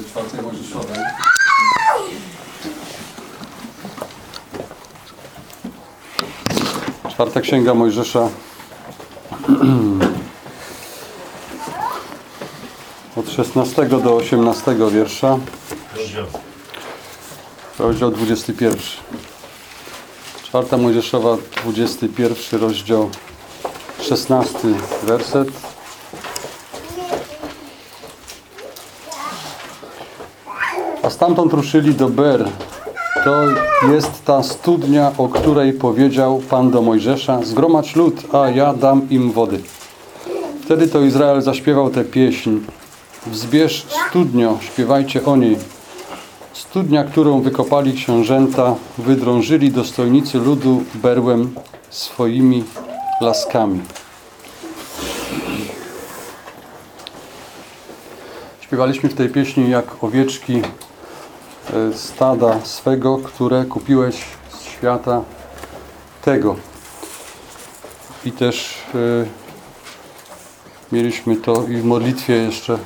czwartej Mojżeszowej. Czwarta Księga Mojżesza od 16 do 18 wiersza Rozdział. rozdział 21 Czwarta Mojżeszowa 21 rozdział 16 werset stamtąd ruszyli do Ber. To jest ta studnia, o której powiedział Pan do Mojżesza: Zgromadź lud, a ja dam im wody. Wtedy to Izrael zaśpiewał tę pieśń. Wzbierz studnio, śpiewajcie o niej. Studnia, którą wykopali książęta, wydrążyli dostojnicy ludu berłem swoimi laskami. Śpiewaliśmy w tej pieśni jak owieczki stada swego, które kupiłeś z świata tego. I też e, mieliśmy to i w modlitwie jeszcze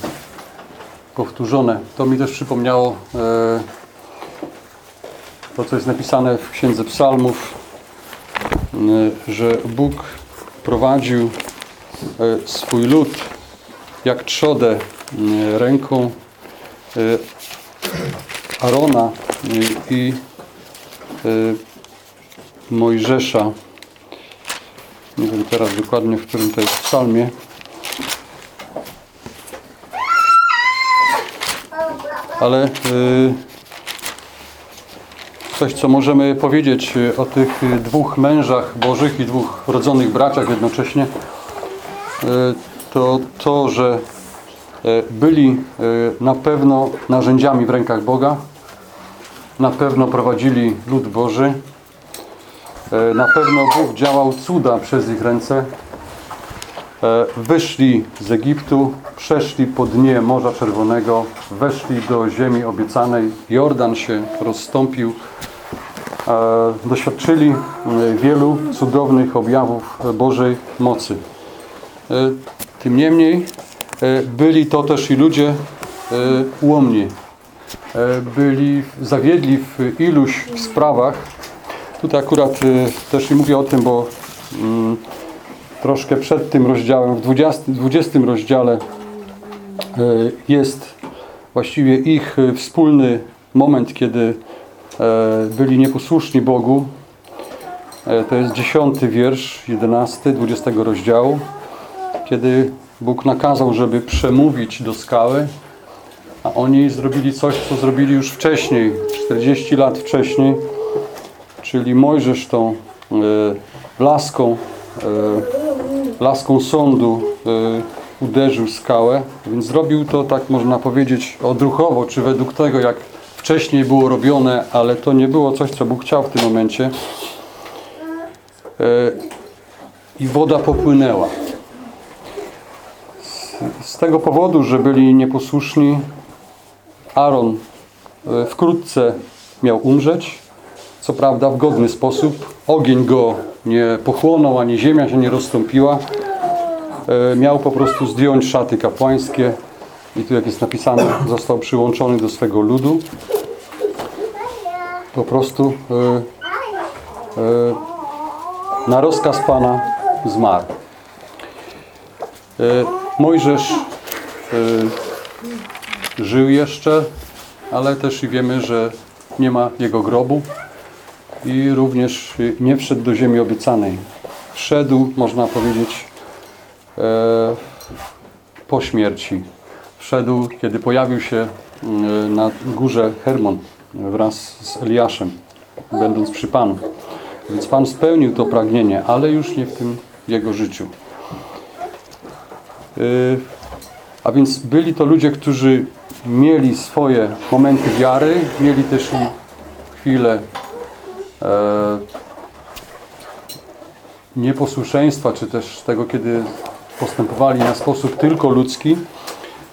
powtórzone. To mi też przypomniało e, to, co jest napisane w Księdze Psalmów, e, że Bóg prowadził e, swój lud jak trzodę e, ręką e, Arona e, i e, Mojżesza. Nie wiem teraz dokładnie, w którym to jest psalmie. Ale e, coś, co możemy powiedzieć o tych dwóch mężach bożych i dwóch rodzonych braciach jednocześnie, to to, że byli na pewno narzędziami w rękach Boga, na pewno prowadzili lud Boży, e, na pewno Bóg działał cuda przez ich ręce, E, wyszli z Egiptu, przeszli po dnie Morza Czerwonego, weszli do ziemi obiecanej, Jordan się rozstąpił, e, doświadczyli wielu cudownych objawów Bożej mocy. Tym niemniej byli to też i ludzie ułomni. E, Byli zawiedli w iluś sprawach. Tutaj akurat e, też i mówię o tym, bo mm, troszkę przed tym rozdziałem, w 20, 20 rozdziale e, jest właściwie ich wspólny moment, kiedy byli nieposłuszni Bogu. To jest 10 wiersz, 11, 20 rozdziału, kiedy Bóg nakazał, żeby przemówić do skały, a oni zrobili coś, co zrobili już wcześniej, 40 lat wcześniej, czyli Mojżesz tą e, laską e, laską sądu y, uderzył skałę, więc zrobił to, tak można powiedzieć, odruchowo, czy według tego, jak wcześniej było robione, ale to nie było coś, co Bóg chciał w tym momencie. Y, I woda popłynęła. Z tego powodu, że byli nieposłuszni, Aaron y, wkrótce miał umrzeć, co prawda w godny sposób. Ogień go nie pochłonął, ani ziemia się nie rozstąpiła. E, Miał po prostu zdjąć szaty kapłańskie i tu jak jest napisane, został przyłączony do swego ludu. Po prostu e, e, na rozkaz Pana zmarł. E, Mojżesz e, żył jeszcze, ale też i wiemy, że nie ma jego grobu i również nie wszedł do ziemi obiecanej. Wszedł, można powiedzieć, e, po śmierci. Wszedł, kiedy pojawił się na górze Hermon wraz z Eliaszem, będąc przy Panu. Więc Pan spełnił to pragnienie, ale już nie w tym jego życiu. Y, A więc byli to ludzie, którzy mieli swoje momenty wiary, mieli też i chwilę e, nieposłuszeństwa, czy też tego, kiedy postępowali na sposób tylko ludzki.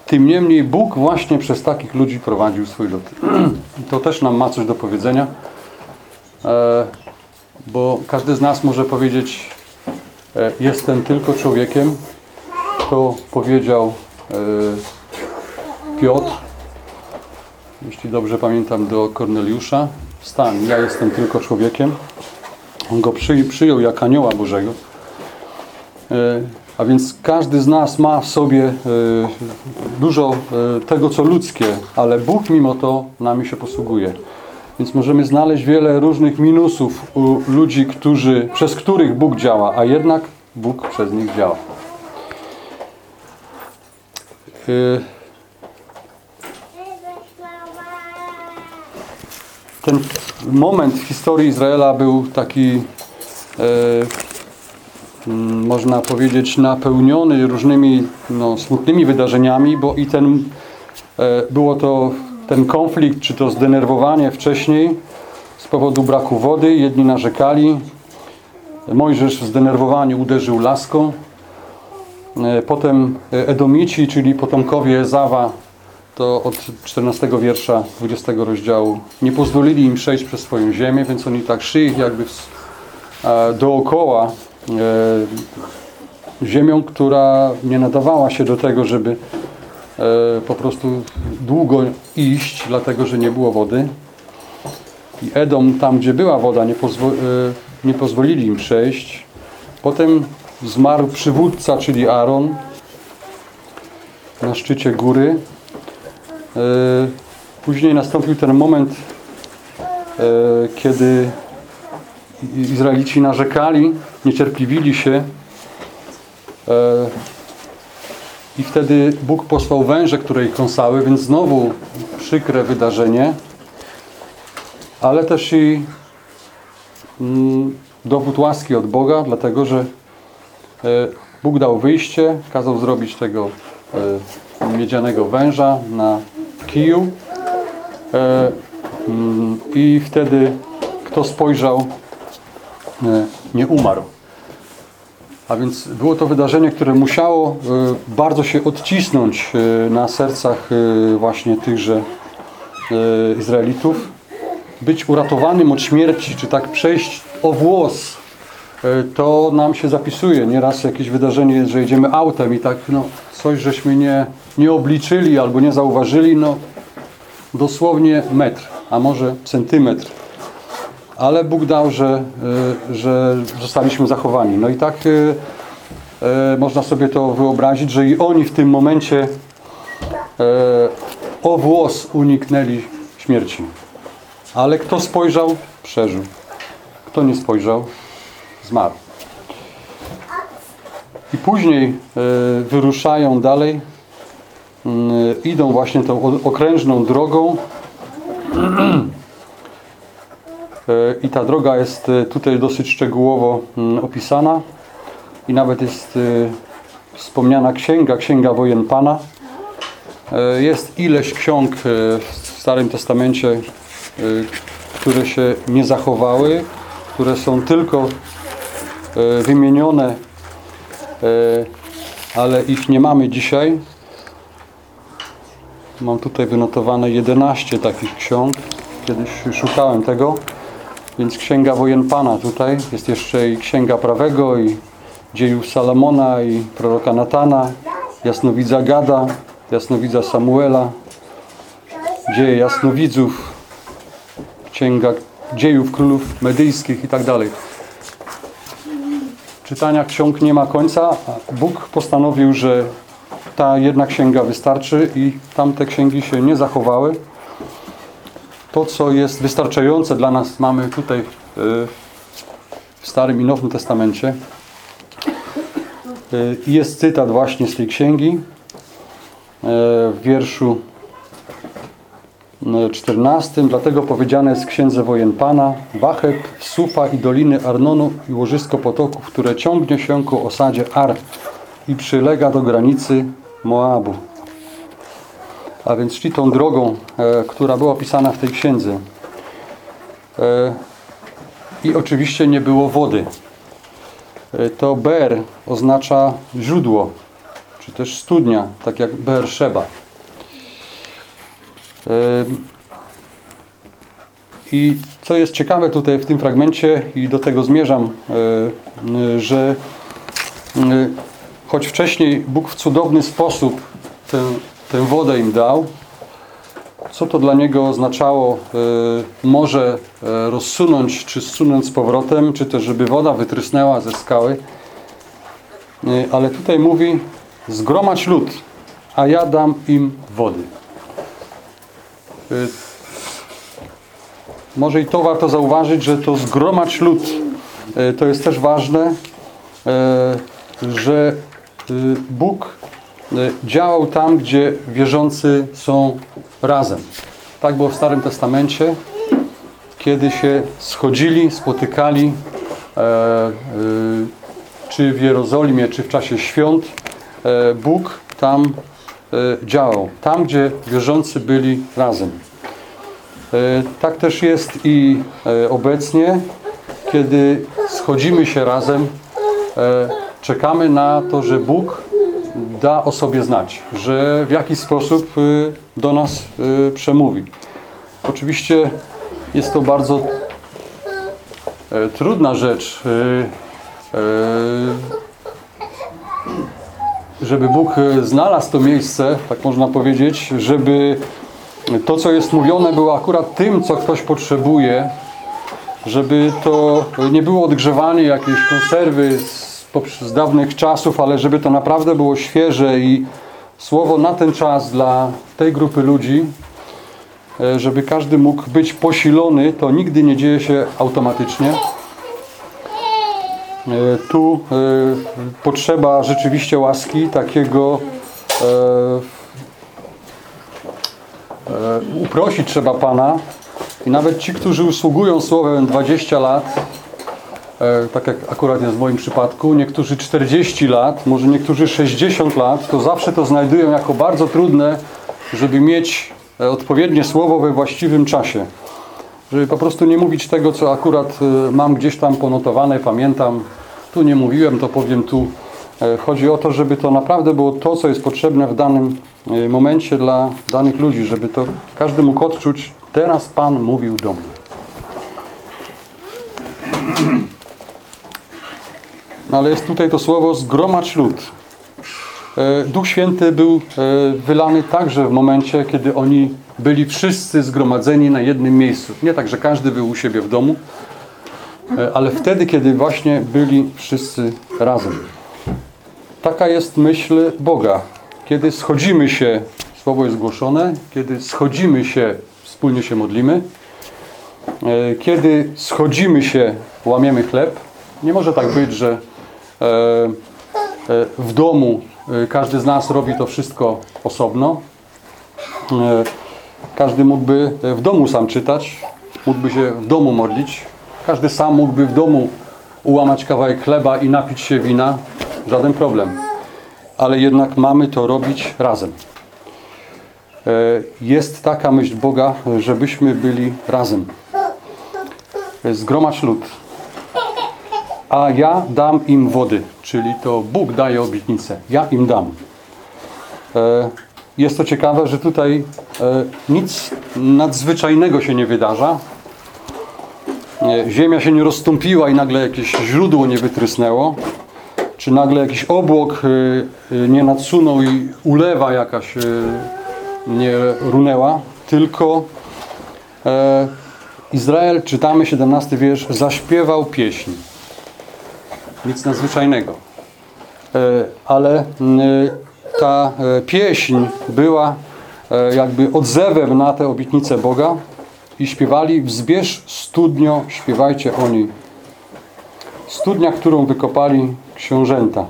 Tym niemniej Bóg właśnie przez takich ludzi prowadził swój lud. To też nam ma coś do powiedzenia, e, bo każdy z nas może powiedzieć, e, jestem tylko człowiekiem. To powiedział e, Piotr, jeśli dobrze pamiętam, do Korneliusza. Wstań, ja jestem tylko człowiekiem. On go przy, przyjął jak anioła Bożego. E, A więc każdy z nas ma w sobie e, dużo e, tego, co ludzkie, ale Bóg mimo to nami się posługuje. Więc możemy znaleźć wiele różnych minusów u ludzi, którzy, przez których Bóg działa, a jednak Bóg przez nich działa. Ten moment w historii Izraela był taki, e, mm, można powiedzieć, napełniony różnymi no, smutnymi wydarzeniami, bo i ten, e, było to ten konflikt, czy to zdenerwowanie wcześniej z powodu braku wody. Jedni narzekali. Mojżesz w zdenerwowaniu uderzył laską. E, Potem Edomici, czyli potomkowie Ezawa, to od 14 wiersza 20 rozdziału nie pozwolili im przejść przez swoją ziemię, więc oni tak szli jakby e, dookoła e, ziemią, która nie nadawała się do tego, żeby e, po prostu długo iść, dlatego że nie było wody. I Edom, tam gdzie była woda, nie, pozwo, nie pozwolili im przejść. Potem zmarł przywódca, czyli Aaron na szczycie góry. E, Później nastąpił ten moment, e, kiedy Izraelici narzekali, niecierpliwili się e, i wtedy Bóg posłał węże, które ich kąsały, więc znowu przykre wydarzenie, ale też i mm, dowód łaski od Boga, dlatego że Bóg dał wyjście, kazał zrobić tego miedzianego węża na kiju e, mm, i wtedy kto spojrzał e, nie umarł. A więc było to wydarzenie, które musiało e, bardzo się odcisnąć na sercach właśnie tychże Izraelitów. Być uratowanym od śmierci, czy tak przejść o włos, to nam się zapisuje. Nieraz jakieś wydarzenie jest, że jedziemy autem i tak no, coś żeśmy nie, nie obliczyli albo nie zauważyli, no dosłownie metr, a może centymetr. Ale Bóg dał, że, y, że zostaliśmy zachowani. No i tak y, można sobie to wyobrazić, że i oni w tym momencie o włos uniknęli śmierci. Ale kto spojrzał, przeżył. Kto nie spojrzał, zmarł. I później wyruszają dalej Mm, idą właśnie tą okrężną drogą E, i ta droga jest e, tutaj dosyć szczegółowo mm, opisana i nawet jest e, wspomniana księga, księga wojen Pana. E, Jest ileś ksiąg e, w Starym Testamencie, e, które się nie zachowały, które są tylko e, wymienione, e, ale ich nie mamy dzisiaj. Mam tutaj wynotowane 11 takich ksiąg. Kiedyś szukałem tego. Więc Księga Wojen Pana tutaj. Jest jeszcze i Księga Prawego, i Dziejów Salomona, i proroka Natana, Jasnowidza Gada, Jasnowidza Samuela, Dzieje Jasnowidzów, Księga Dziejów Królów Medyjskich i tak dalej. Czytania ksiąg nie ma końca. Bóg postanowił, że ta jedna księga wystarczy i tamte księgi się nie zachowały. To, co jest wystarczające dla nas, mamy tutaj y, w Starym i Nowym Testamencie. Y, Jest cytat właśnie z tej księgi y, w wierszu 14. Dlatego powiedziane jest Księdze Wojen Pana Wacheb, Supa i Doliny Arnonu i łożysko potoków, które ciągnie się ku osadzie Ar i przylega do granicy Moabu. A więc szli tą drogą, e, która była opisana w tej księdze. E, I oczywiście nie było wody. E, to Ber oznacza źródło, czy też studnia, tak jak Ber Sheba. I co jest ciekawe tutaj w tym fragmencie i do tego zmierzam, że choć wcześniej Bóg w cudowny sposób tę, tę wodę im dał, co to dla niego oznaczało e, morze e, rozsunąć, czy zsunąć z powrotem, czy też żeby woda wytrysnęła ze skały. Ale tutaj mówi, zgromadź lud, a ja dam im wody. E, może i to warto zauważyć, że to zgromadź lud. E, To jest też ważne, e, że Bóg działał tam, gdzie wierzący są razem. Tak było w Starym Testamencie, kiedy się schodzili, spotykali, e, e, czy w Jerozolimie, czy w czasie świąt, e, Bóg tam działał. Tam, gdzie wierzący byli razem. E, Tak też jest i e, obecnie, kiedy schodzimy się razem, e, czekamy na to, że Bóg da o sobie znać, że w jakiś sposób e, do nas e, przemówi. Oczywiście jest to bardzo e, trudna rzecz, e, e, żeby Bóg e, znalazł to miejsce, tak można powiedzieć, żeby to, co jest mówione, było akurat tym, co ktoś potrzebuje, żeby to nie było odgrzewanie jakiejś konserwy z, z dawnych czasów, ale żeby to naprawdę było świeże i słowo na ten czas dla tej grupy ludzi, e, żeby każdy mógł być posilony, to nigdy nie dzieje się automatycznie. E, Tu e, potrzeba rzeczywiście łaski, takiego e, uprosić trzeba Pana i nawet ci, którzy usługują Słowem 20 lat, tak jak akurat jest w moim przypadku, niektórzy 40 lat, może niektórzy 60 lat, to zawsze to znajdują jako bardzo trudne, żeby mieć odpowiednie słowo we właściwym czasie. Żeby po prostu nie mówić tego, co akurat e, mam gdzieś tam ponotowane, pamiętam, tu nie mówiłem, to powiem tu. E, Chodzi o to, żeby to naprawdę było to, co jest potrzebne w danym e, momencie dla danych ludzi, żeby to każdy mógł odczuć, teraz Pan mówił do mnie. No ale jest tutaj to słowo zgromadź lud. E, Duch Święty był wylany także w momencie, kiedy oni byli wszyscy zgromadzeni na jednym miejscu. Nie tak, że każdy był u siebie w domu, e, ale wtedy, kiedy właśnie byli wszyscy razem. Taka jest myśl Boga. Kiedy schodzimy się, słowo jest głoszone, kiedy schodzimy się, wspólnie się modlimy, e, kiedy schodzimy się, łamiemy chleb, nie może tak być, że e, w domu każdy z nas robi to wszystko osobno. E, Każdy mógłby w domu sam czytać, mógłby się w domu modlić. Każdy sam mógłby w domu ułamać kawałek chleba i napić się wina. Żaden problem. Ale jednak mamy to robić razem. E, Jest taka myśl Boga, żebyśmy byli razem. E, Zgromadź lud. A ja dam im wody, czyli to Bóg daje obietnicę. Ja im dam. E, Jest to ciekawe, że tutaj e, nic nadzwyczajnego się nie wydarza. Nie, Ziemia się nie rozstąpiła i nagle jakieś źródło nie wytrysnęło, czy nagle jakiś obłok y, nie nadsunął i ulewa jakaś nie runęła, tylko e, Izrael, czytamy 17 wiersz, zaśpiewał pieśń. Nic nadzwyczajnego. E, ale ta e, pieśń była e, jakby odzewem na te obietnice Boga i śpiewali wzbierz studnio, śpiewajcie o niej. Studnia, którą wykopali książęta.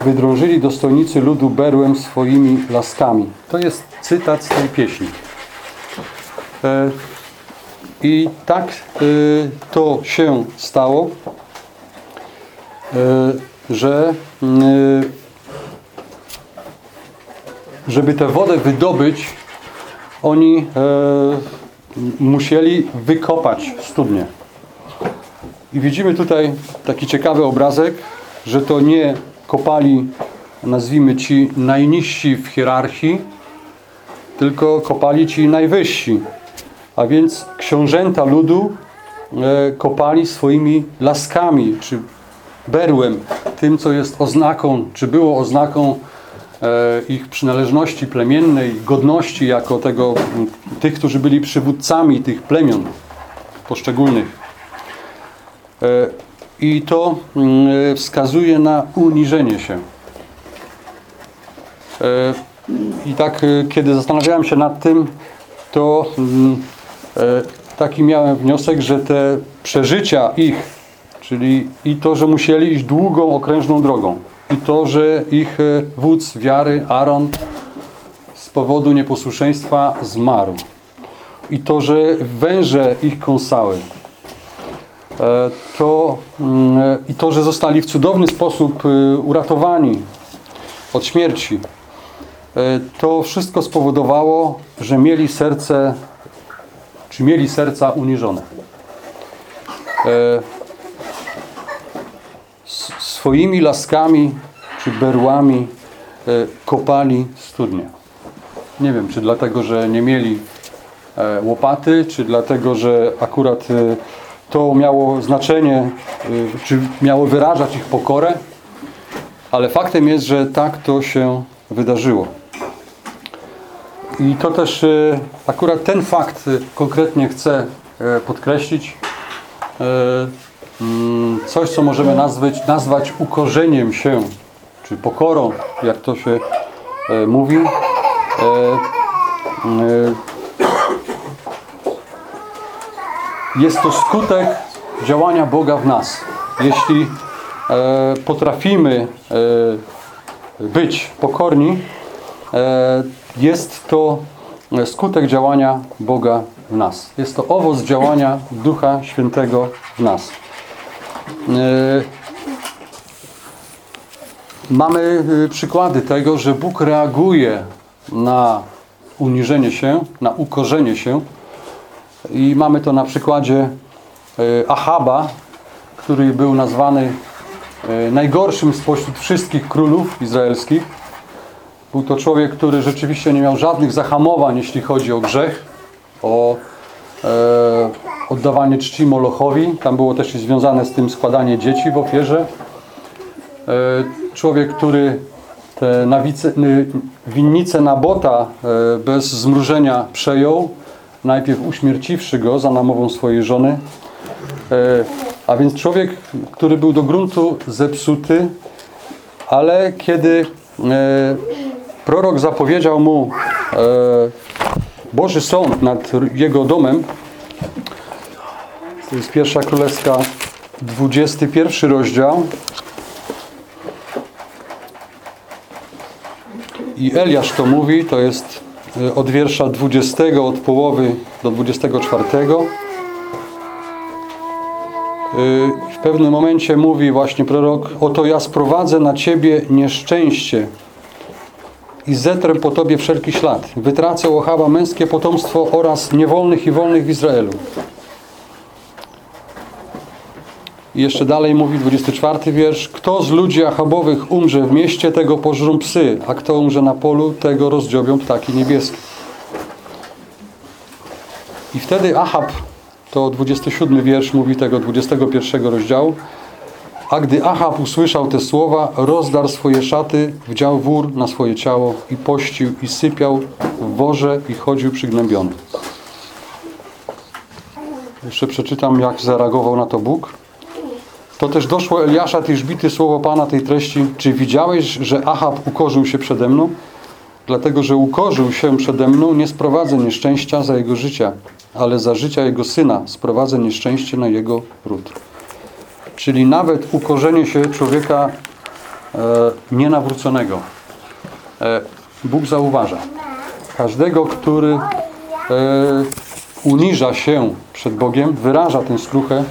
Wydrążyli dostojnicy ludu berłem swoimi laskami. To jest cytat z tej pieśni. E, I tak to się stało, że e, żeby tę wodę wydobyć, oni e, musieli wykopać studnię. I widzimy tutaj taki ciekawy obrazek, że to nie kopali, nazwijmy ci najniżsi w hierarchii, tylko kopali ci najwyżsi. A więc książęta ludu e, kopali swoimi laskami, czy berłem, tym, co jest oznaką, czy było oznaką ich przynależności plemiennej, godności jako tego, tych, którzy byli przywódcami tych plemion poszczególnych. E, I to mm, wskazuje na uniżenie się. E, I tak, e, kiedy zastanawiałem się nad tym, to mm, taki miałem wniosek, że te przeżycia ich, czyli i to, że musieli iść długą, okrężną drogą, i to, że ich wódz wiary, Aaron, z powodu nieposłuszeństwa zmarł, i to, że węże ich kąsały, E, to, mm, i to, że zostali w cudowny sposób e, uratowani od śmierci, e, to wszystko spowodowało, że mieli serce, czy mieli serca uniżone. Swoimi laskami czy berłami kopali studnie. Nie wiem, czy dlatego, że nie mieli łopaty, czy dlatego, że akurat to miało znaczenie, czy miało wyrażać ich pokorę, ale faktem jest, że tak to się wydarzyło. I to też akurat ten fakt konkretnie chcę podkreślić. Mm, coś, co możemy nazwać, nazwać ukorzeniem się, czy pokorą, jak to się mówi. jest to skutek działania Boga w nas. Jeśli e, potrafimy e, być pokorni, e, jest to skutek działania Boga w nas. Jest to owoc działania Ducha Świętego w nas. E, mamy e, przykłady tego, że Bóg reaguje na uniżenie się, na ukorzenie się i mamy to na przykładzie e, Ahaba, który był nazwany najgorszym spośród wszystkich królów izraelskich. Był to człowiek, który rzeczywiście nie miał żadnych zahamowań, jeśli chodzi o grzech, o e, oddawanie czci Molochowi. Tam było też związane z tym składanie dzieci w ofierze. E, człowiek, który te nawice, winnice Nabota e, bez zmrużenia przejął, najpierw uśmierciwszy go za namową swojej żony. E, a więc człowiek, który był do gruntu zepsuty, ale kiedy prorok zapowiedział mu Boży sąd nad jego domem, to jest pierwsza królewska, 21 rozdział. I Eliasz to mówi, to jest Y, od wiersza 20 od połowy do 24. Y, w pewnym momencie mówi właśnie prorok Oto ja sprowadzę na Ciebie nieszczęście i zetrę po Tobie wszelki ślad. Wytracę Ochaba męskie potomstwo oraz niewolnych i wolnych w Izraelu. I jeszcze dalej mówi 24 wiersz. Kto z ludzi Achabowych umrze w mieście, tego pożrą psy, a kto umrze na polu, tego rozdziobią ptaki niebieskie. I wtedy Achab, to 27 wiersz mówi tego 21 rozdziału, a gdy Achab usłyszał te słowa, rozdarł swoje szaty, wdział wór na swoje ciało i pościł i sypiał w worze i chodził przygnębiony. Jeszcze przeczytam, jak zareagował na to Bóg. To też doszło Eliasza bity słowo Pana tej treści. Czy widziałeś, że Achab ukorzył się przede mną? Dlatego, że ukorzył się przede mną, nie sprowadzę nieszczęścia za jego życia, ale za życia jego syna sprowadzę nieszczęście na jego ród. Czyli nawet ukorzenie się człowieka e, nienawróconego e, Bóg zauważa. Każdego, który e, uniża się przed Bogiem, wyraża tę skruchę,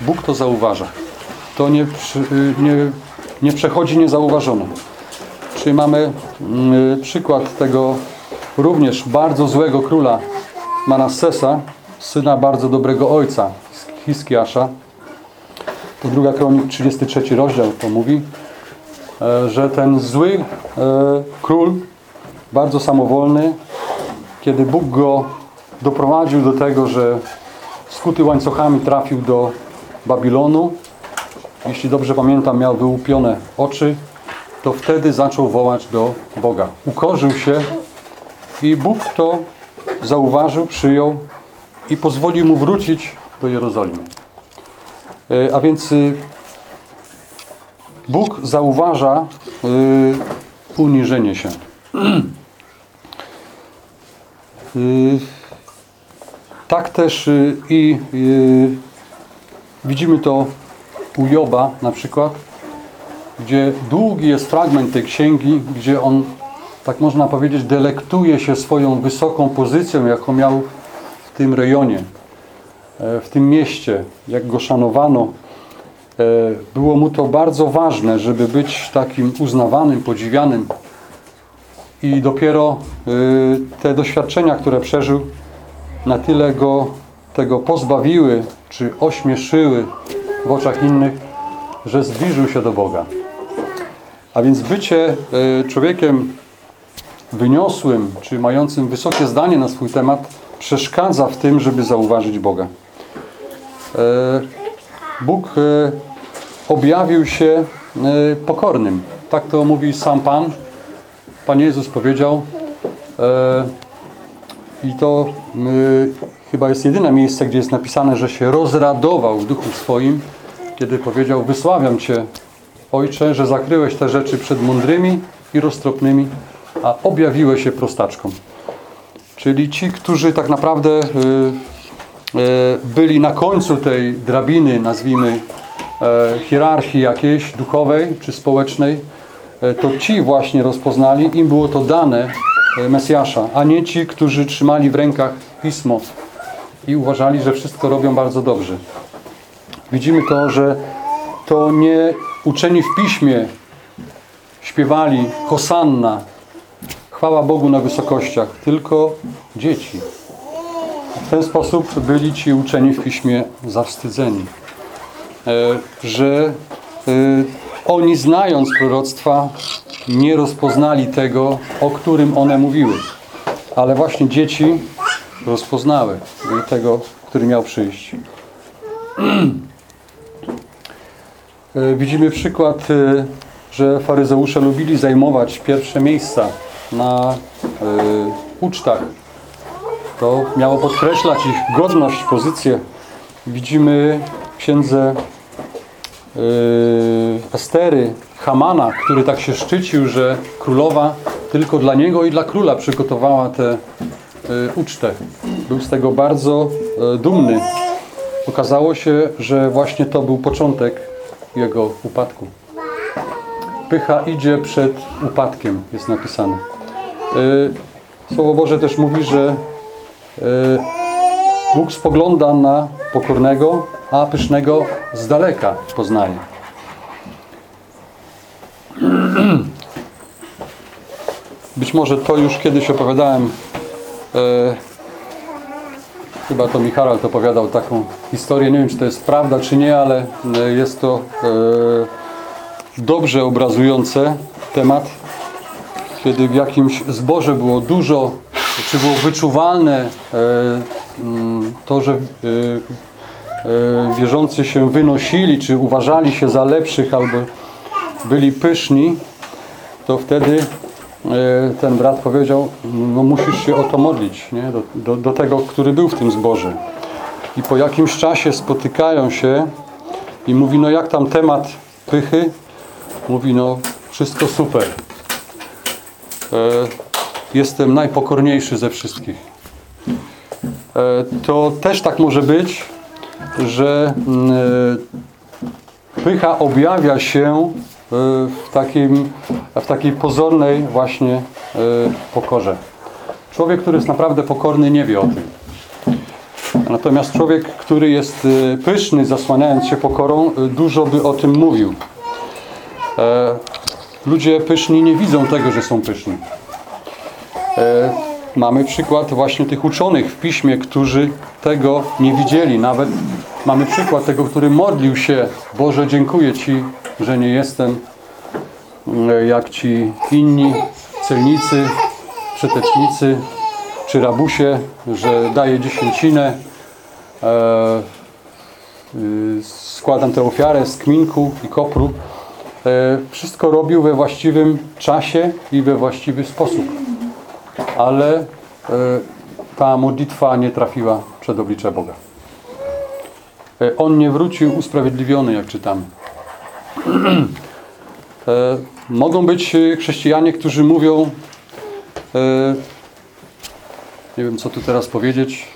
Bóg to zauważa to nie, nie, nie przechodzi niezauważone. Czyli mamy mm, przykład tego również bardzo złego króla Manassesa, syna bardzo dobrego ojca Hiskiasza. To druga kronik, 33 rozdział to mówi, e, że ten zły e, król, bardzo samowolny, kiedy Bóg go doprowadził do tego, że skuty łańcuchami trafił do Babilonu, jeśli dobrze pamiętam, miał wyłupione oczy, to wtedy zaczął wołać do Boga. Ukorzył się i Bóg to zauważył, przyjął i pozwolił mu wrócić do Jerozolimy. E, A więc y, Bóg zauważa y, uniżenie się. Y, Tak też i widzimy to u Joba na przykład, gdzie długi jest fragment tej księgi, gdzie on, tak można powiedzieć, delektuje się swoją wysoką pozycją, jaką miał w tym rejonie, e, w tym mieście, jak go szanowano. E, Było mu to bardzo ważne, żeby być takim uznawanym, podziwianym. I dopiero y, te doświadczenia, które przeżył, na tyle go tego pozbawiły, czy ośmieszyły w oczach innych, że zbliżył się do Boga. A więc bycie y, człowiekiem wyniosłym, czy mającym wysokie zdanie na swój temat, przeszkadza w tym, żeby zauważyć Boga. E, Bóg e, objawił się e, pokornym. Tak to mówi sam Pan. Pan Jezus powiedział e, i to chyba jest jedyne miejsce, gdzie jest napisane, że się rozradował w duchu swoim, kiedy powiedział, wysławiam Cię, Ojcze, że zakryłeś te rzeczy przed mądrymi i roztropnymi, a objawiłeś się prostaczkom. Czyli ci, którzy tak naprawdę y, y, byli na końcu tej drabiny, nazwijmy, e, hierarchii jakiejś duchowej czy społecznej, e, to ci właśnie rozpoznali, im było to dane e, Mesjasza, a nie ci, którzy trzymali w rękach pismo i uważali, że wszystko robią bardzo dobrze. Widzimy to, że to nie uczeni w piśmie śpiewali Hosanna, chwała Bogu na wysokościach, tylko dzieci. W ten sposób byli ci uczeni w piśmie zawstydzeni. E, że e, oni znając proroctwa nie rozpoznali tego, o którym one mówiły. Ale właśnie dzieci rozpoznały tego, który miał przyjść. E, Widzimy przykład, e, że faryzeusze lubili zajmować pierwsze miejsca na e, ucztach. To miało podkreślać ich godność, pozycję. Widzimy w księdze Estery, Hamana, który tak się szczycił, że królowa tylko dla niego i dla króla przygotowała tę e, ucztę. Był z tego bardzo e, dumny. Okazało się, że właśnie to był początek jego upadku. Pycha idzie przed upadkiem, jest napisane. E, Słowo Boże też mówi, że e, Bóg spogląda na pokornego, a pysznego z daleka poznaje. Być może to już kiedyś opowiadałem. E, chyba to Michał to opowiadał taką historię. Nie wiem, czy to jest prawda, czy nie, ale e, jest to e, dobrze obrazujące temat, kiedy w jakimś zborze było dużo, czy było wyczuwalne mm, to, że wierzący się wynosili, czy uważali się za lepszych, albo byli pyszni, to wtedy ten brat powiedział, no musisz się o to modlić, nie? Do, do, do tego, który był w tym zborze. I po jakimś czasie spotykają się i mówi, no jak tam temat pychy? Mówi, no wszystko super. E, jestem najpokorniejszy ze wszystkich. E, to też tak może być, że mm, e, pycha objawia się e, w, takim, w takiej pozornej właśnie e, pokorze. Człowiek, który jest naprawdę pokorny, nie wie o tym. Natomiast człowiek, który jest e, pyszny, zasłaniając się pokorą, dużo by o tym mówił. E, Ludzie pyszni nie widzą tego, że są pyszni. E, Mamy przykład właśnie tych uczonych w piśmie, którzy tego nie widzieli. Nawet mamy przykład tego, który modlił się: Boże, dziękuję Ci, że nie jestem e, jak ci inni celnicy, przetecznicy czy rabusie, że daję dziesięcinę, e, y, składam tę ofiarę z kminku i kopru. e, wszystko robił we właściwym czasie i we właściwy sposób. Ale ta modlitwa nie trafiła przed oblicze Boga. On nie wrócił usprawiedliwiony, jak czytamy. E, Mogą być e, chrześcijanie, którzy mówią, e, nie wiem co tu teraz powiedzieć,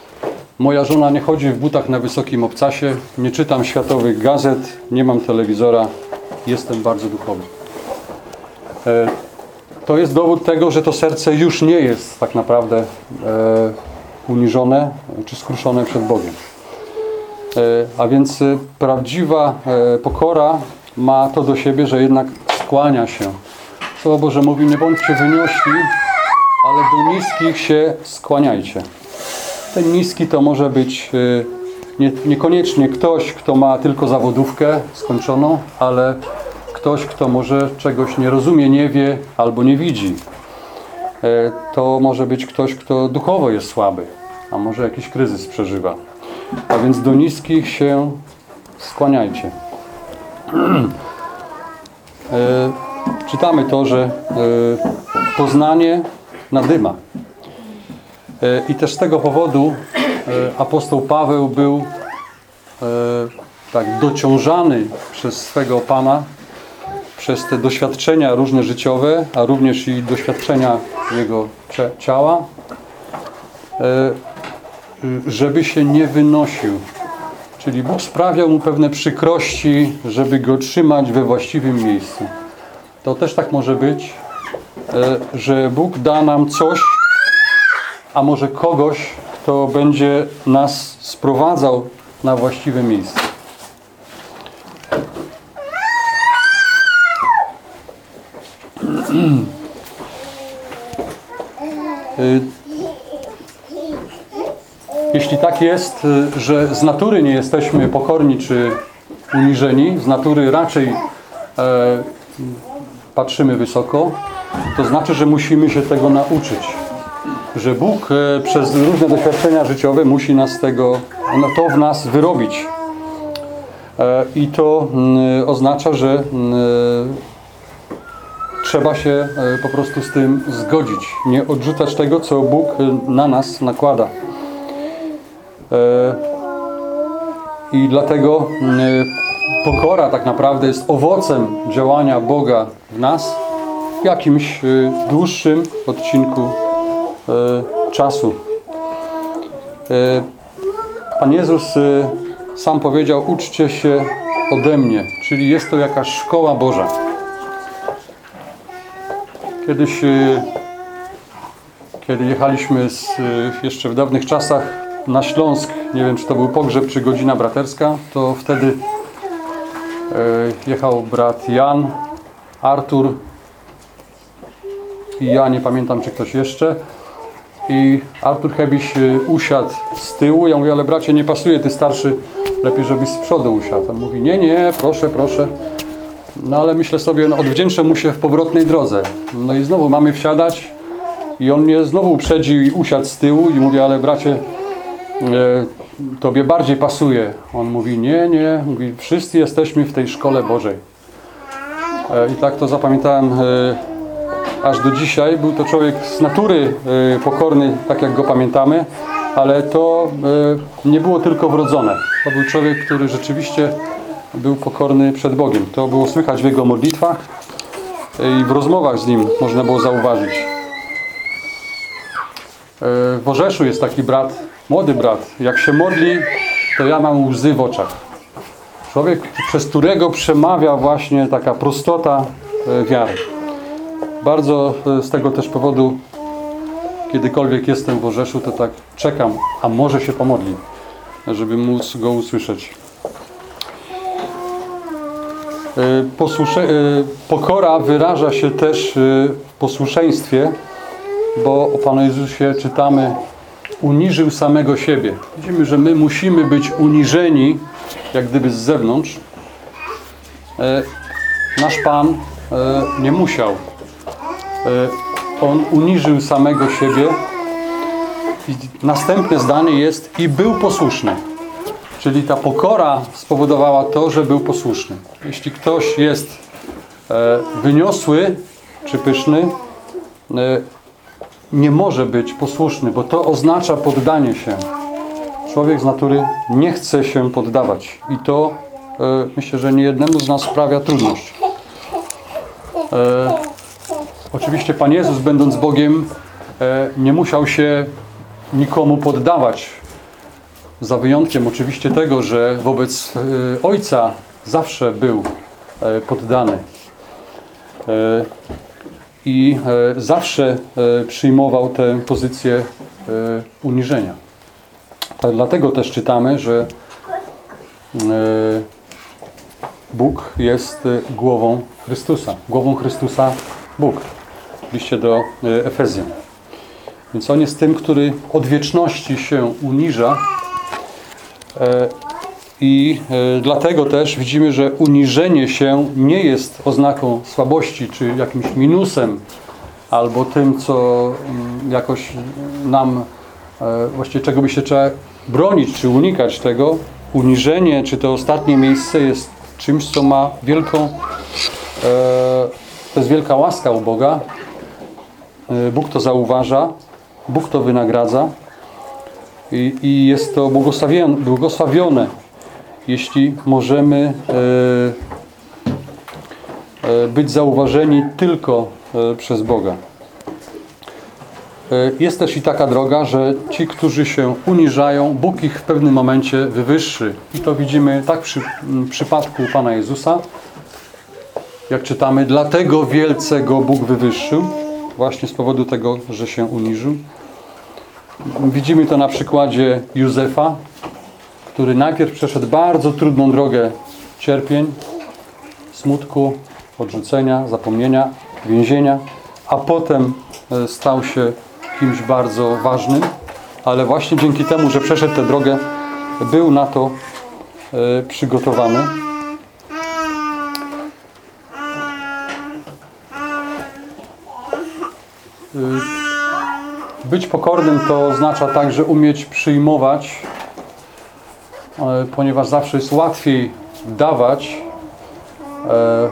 moja żona nie chodzi w butach na wysokim obcasie, nie czytam światowych gazet, nie mam telewizora, jestem bardzo duchowy. To jest dowód tego, że to serce już nie jest tak naprawdę uniżone czy skruszone przed Bogiem. A więc prawdziwa pokora ma to do siebie, że jednak skłania się. Słowo Boże mówi, nie bądźcie wyniośli, ale do niskich się skłaniajcie. Ten niski to może być e, nie, niekoniecznie ktoś, kto ma tylko zawodówkę skończoną, ale ktoś, kto może czegoś nie rozumie, nie wie albo nie widzi. E, To może być ktoś, kto duchowo jest słaby, a może jakiś kryzys przeżywa. A więc do niskich się skłaniajcie. E, Czytamy to, że e, poznanie nadyma. E, I też z tego powodu apostoł Paweł był tak dociążany przez swego Pana, przez te doświadczenia różne życiowe, a również i doświadczenia jego ciała, żeby się nie wynosił. Czyli Bóg sprawiał mu pewne przykrości, żeby go trzymać we właściwym miejscu. To też tak może być, e, że Bóg da nam coś, a może kogoś, kto będzie nas sprowadzał na właściwe miejsce. Jeśli tak jest, y, że z natury nie jesteśmy pokorni czy uniżeni, z natury raczej e, patrzymy wysoko, to znaczy, że musimy się tego nauczyć. Że Bóg e, przez różne doświadczenia życiowe musi nas tego, no to w nas wyrobić. E, I to mm, oznacza, że mm, trzeba się e, po prostu z tym zgodzić. Nie odrzucać tego, co Bóg e, na nas nakłada. E, I dlatego mm, pokora tak naprawdę jest owocem działania Boga w nas w jakimś e, dłuższym odcinku e, czasu. E, Pan Jezus e, sam powiedział: Uczcie się ode mnie, czyli jest to jakaś szkoła Boża. Kiedyś, e, kiedy jechaliśmy z, e, jeszcze w dawnych czasach na Śląsk, nie wiem czy to był pogrzeb czy godzina braterska, to wtedy e, jechał brat Jan, Artur i ja, nie pamiętam czy ktoś jeszcze. I Artur Hebiś e, usiadł z tyłu. Ja mówię, ale bracie, nie pasuje, ty starszy, lepiej żebyś z przodu usiadł. On mówi, nie, nie, proszę, proszę. No ale myślę sobie, no odwdzięczę mu się w powrotnej drodze. No i znowu mamy wsiadać i on mnie znowu uprzedził i usiadł z tyłu i mówi, ale bracie, tobie bardziej pasuje. On mówi, nie, nie, mówi, wszyscy jesteśmy w tej szkole Bożej. E, I tak to zapamiętałem e, aż do dzisiaj. Był to człowiek z natury e, pokorny, tak jak go pamiętamy, ale to e, nie było tylko wrodzone. To był człowiek, który rzeczywiście był pokorny przed Bogiem. To było słychać w jego modlitwach e, i w rozmowach z nim można było zauważyć. E, W Orzeszu jest taki brat, młody brat. Jak się modli, to ja mam łzy w oczach. Człowiek, przez którego przemawia właśnie taka prostota e, wiary. Bardzo e, z tego też powodu, kiedykolwiek jestem w Orzeszu, to tak czekam, a może się pomodli, żeby móc go usłyszeć. E, Posłusze, pokora wyraża się też w posłuszeństwie, bo o Panu Jezusie czytamy uniżył samego siebie. Widzimy, że my musimy być uniżeni jak gdyby z zewnątrz. E, Nasz Pan e, nie musiał. E, On uniżył samego siebie. I następne zdanie jest i był posłuszny. Czyli ta pokora spowodowała to, że był posłuszny. Jeśli ktoś jest wyniosły czy pyszny nie może być posłuszny, bo to oznacza poddanie się. Człowiek z natury nie chce się poddawać i to e, myślę, że niejednemu z nas sprawia trudność. E, oczywiście Pan Jezus, będąc Bogiem, e, nie musiał się nikomu poddawać. Za wyjątkiem oczywiście tego, że wobec e, Ojca zawsze był e, poddany. I e, zawsze e, przyjmował tę pozycję e, uniżenia. Tak, dlatego też czytamy, że Bóg jest głową Chrystusa. Głową Chrystusa Bóg. W liście do Efezjan. Więc On jest tym, który od wieczności się uniża i e, dlatego też widzimy, że uniżenie się nie jest oznaką słabości czy jakimś minusem albo tym, co mm, jakoś nam e, właściwie czego by się trzeba bronić czy unikać tego. Uniżenie czy to ostatnie miejsce jest czymś, co ma wielką e, to jest wielka łaska u Boga. Bóg to zauważa, Bóg to wynagradza i, i jest to błogosławione jeśli możemy e, e, być zauważeni tylko e, przez Boga. Jest też i taka droga, że ci, którzy się uniżają, Bóg ich w pewnym momencie wywyższy. I to widzimy tak przy przypadku Pana Jezusa, jak czytamy, dlatego wielce go Bóg wywyższył, właśnie z powodu tego, że się uniżył. Widzimy to na przykładzie Józefa, który najpierw przeszedł bardzo trudną drogę cierpień, smutku, odrzucenia, zapomnienia, więzienia, a potem e, stał się kimś bardzo ważnym, ale właśnie dzięki temu, że przeszedł tę drogę, był na to e, przygotowany. Y, Być pokornym to oznacza także umieć przyjmować, e, ponieważ zawsze jest łatwiej dawać, e,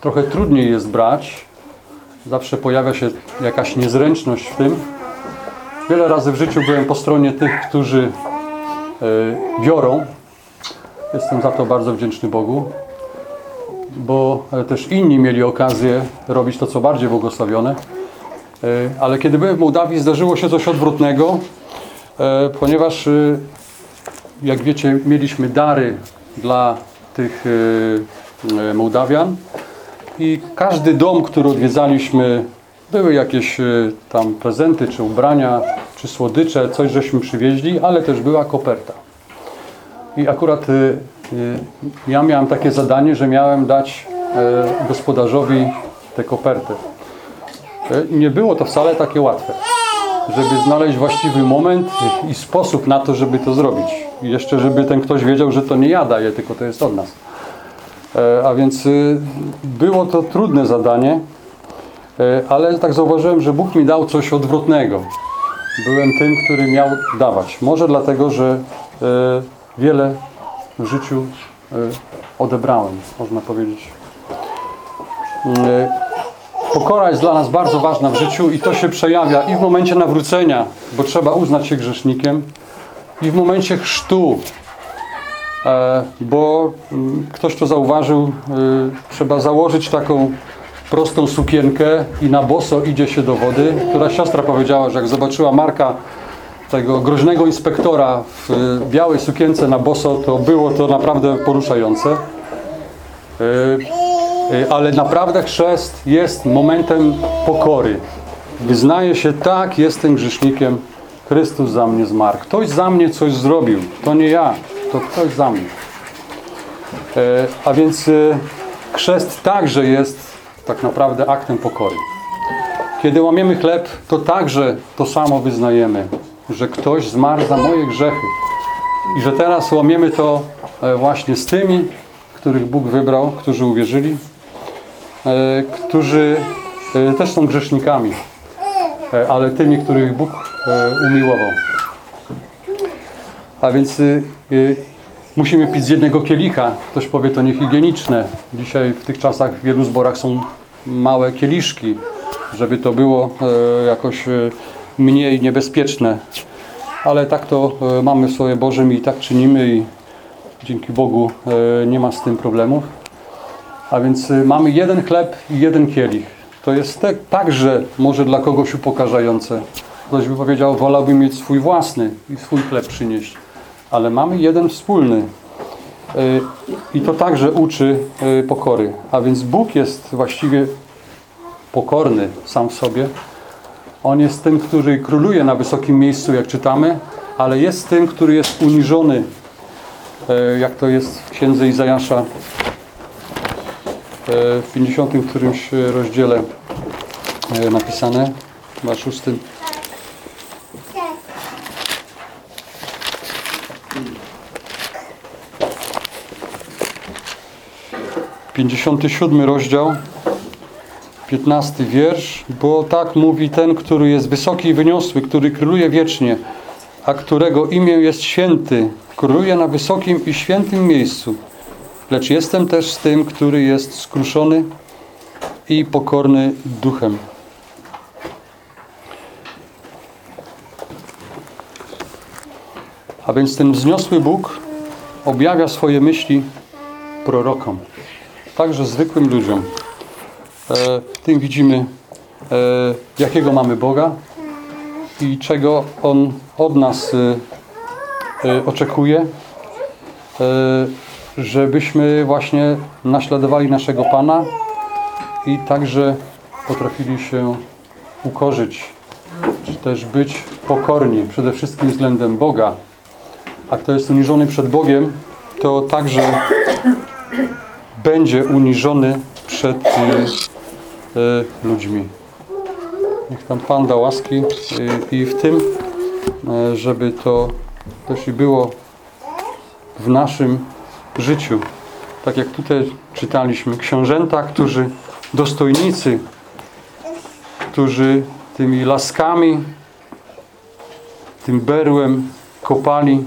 trochę trudniej jest brać. Zawsze pojawia się jakaś niezręczność w tym. Wiele razy w życiu byłem po stronie tych, którzy e, biorą. Jestem za to bardzo wdzięczny Bogu, bo e, też inni mieli okazję robić to, co bardziej błogosławione. E, Ale kiedy byłem w Mołdawii, zdarzyło się coś odwrotnego, e, ponieważ, e, jak wiecie, mieliśmy dary dla tych e, e, Mołdawian i każdy dom, który odwiedzaliśmy, były jakieś e, tam prezenty, czy ubrania, czy słodycze, coś żeśmy przywieźli, ale też była koperta. I akurat ja miałem takie zadanie, że miałem dać gospodarzowi tę kopertę. Nie było to wcale takie łatwe, żeby znaleźć właściwy moment i sposób na to, żeby to zrobić. I jeszcze, żeby ten ktoś wiedział, że to nie ja daję, tylko to jest od nas. E, A więc y, było to trudne zadanie, e, ale tak zauważyłem, że Bóg mi dał coś odwrotnego. Byłem tym, który miał dawać. Może dlatego, że e, wiele w życiu odebrałem, można powiedzieć. Pokora jest dla nas bardzo ważna w życiu i to się przejawia i w momencie nawrócenia, bo trzeba uznać się grzesznikiem, i w momencie chrztu, e, bo mm, ktoś to zauważył, e, trzeba założyć taką prostą sukienkę i na boso idzie się do wody. Która siostra powiedziała, że jak zobaczyła Marka, tego groźnego inspektora w e, białej sukience na boso, to było to naprawdę poruszające. E, ale naprawdę chrzest jest momentem pokory. Wyznaje się, tak, jestem grzesznikiem, Chrystus za mnie zmarł. Ktoś za mnie coś zrobił, to nie ja, to ktoś za mnie. E, A więc e, chrzest także jest tak naprawdę aktem pokory. Kiedy łamiemy chleb, to także to samo wyznajemy, że ktoś zmarł za moje grzechy. I że teraz łamiemy to e, właśnie z tymi, których Bóg wybrał, którzy uwierzyli, którzy e, też są grzesznikami, e, ale tymi, których Bóg e, umiłował. A więc musimy pić z jednego kielicha. Ktoś powie, to niehigieniczne. Dzisiaj w tych czasach w wielu zborach są małe kieliszki, żeby to było e, jakoś e, mniej niebezpieczne. Ale tak to e, mamy w Słowie Bożym i tak czynimy i dzięki Bogu e, nie ma z tym problemów. A więc y, mamy jeden chleb i jeden kielich. To jest te, także może dla kogoś upokarzające. Ktoś by powiedział, wolałbym mieć swój własny i swój chleb przynieść. Ale mamy jeden wspólny. Y, I to także uczy y, pokory. A więc Bóg jest właściwie pokorny sam w sobie. On jest tym, który króluje na wysokim miejscu, jak czytamy, ale jest tym, który jest uniżony, jak to jest w księdze Izajasza w 50 którymś rozdziale e, napisane, chyba szóstym. Pięćdziesiąty siódmy rozdział, piętnasty wiersz, bo tak mówi ten, który jest wysoki i wyniosły, który króluje wiecznie, a którego imię jest święty, króluje na wysokim i świętym miejscu. Lecz jestem też z tym, który jest skruszony i pokorny duchem. A więc ten wzniosły Bóg objawia swoje myśli prorokom, także zwykłym ludziom. E, tym widzimy, e, jakiego mamy Boga i czego On od nas e, e, oczekuje żebyśmy właśnie naśladowali naszego Pana i także potrafili się ukorzyć, czy też być pokorni przede wszystkim względem Boga. A kto jest uniżony przed Bogiem, to także będzie uniżony przed y, y, ludźmi. Niech tam Pan da łaski y, i w tym, y, żeby to też i było w naszym życiu. Tak jak tutaj czytaliśmy, książęta, którzy, dostojnicy, którzy tymi laskami, tym berłem kopali,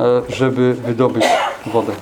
e, żeby wydobyć wodę.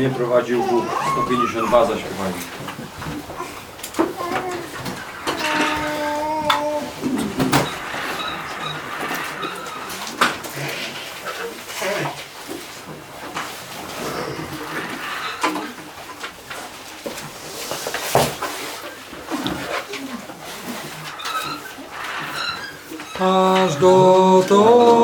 mnie prowadził Bóg. 152 zaśpiewanie. Aż do to.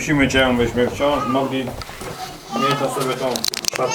prosimy Cię, byśmy wciąż mogli mieć na sobie tą szatę.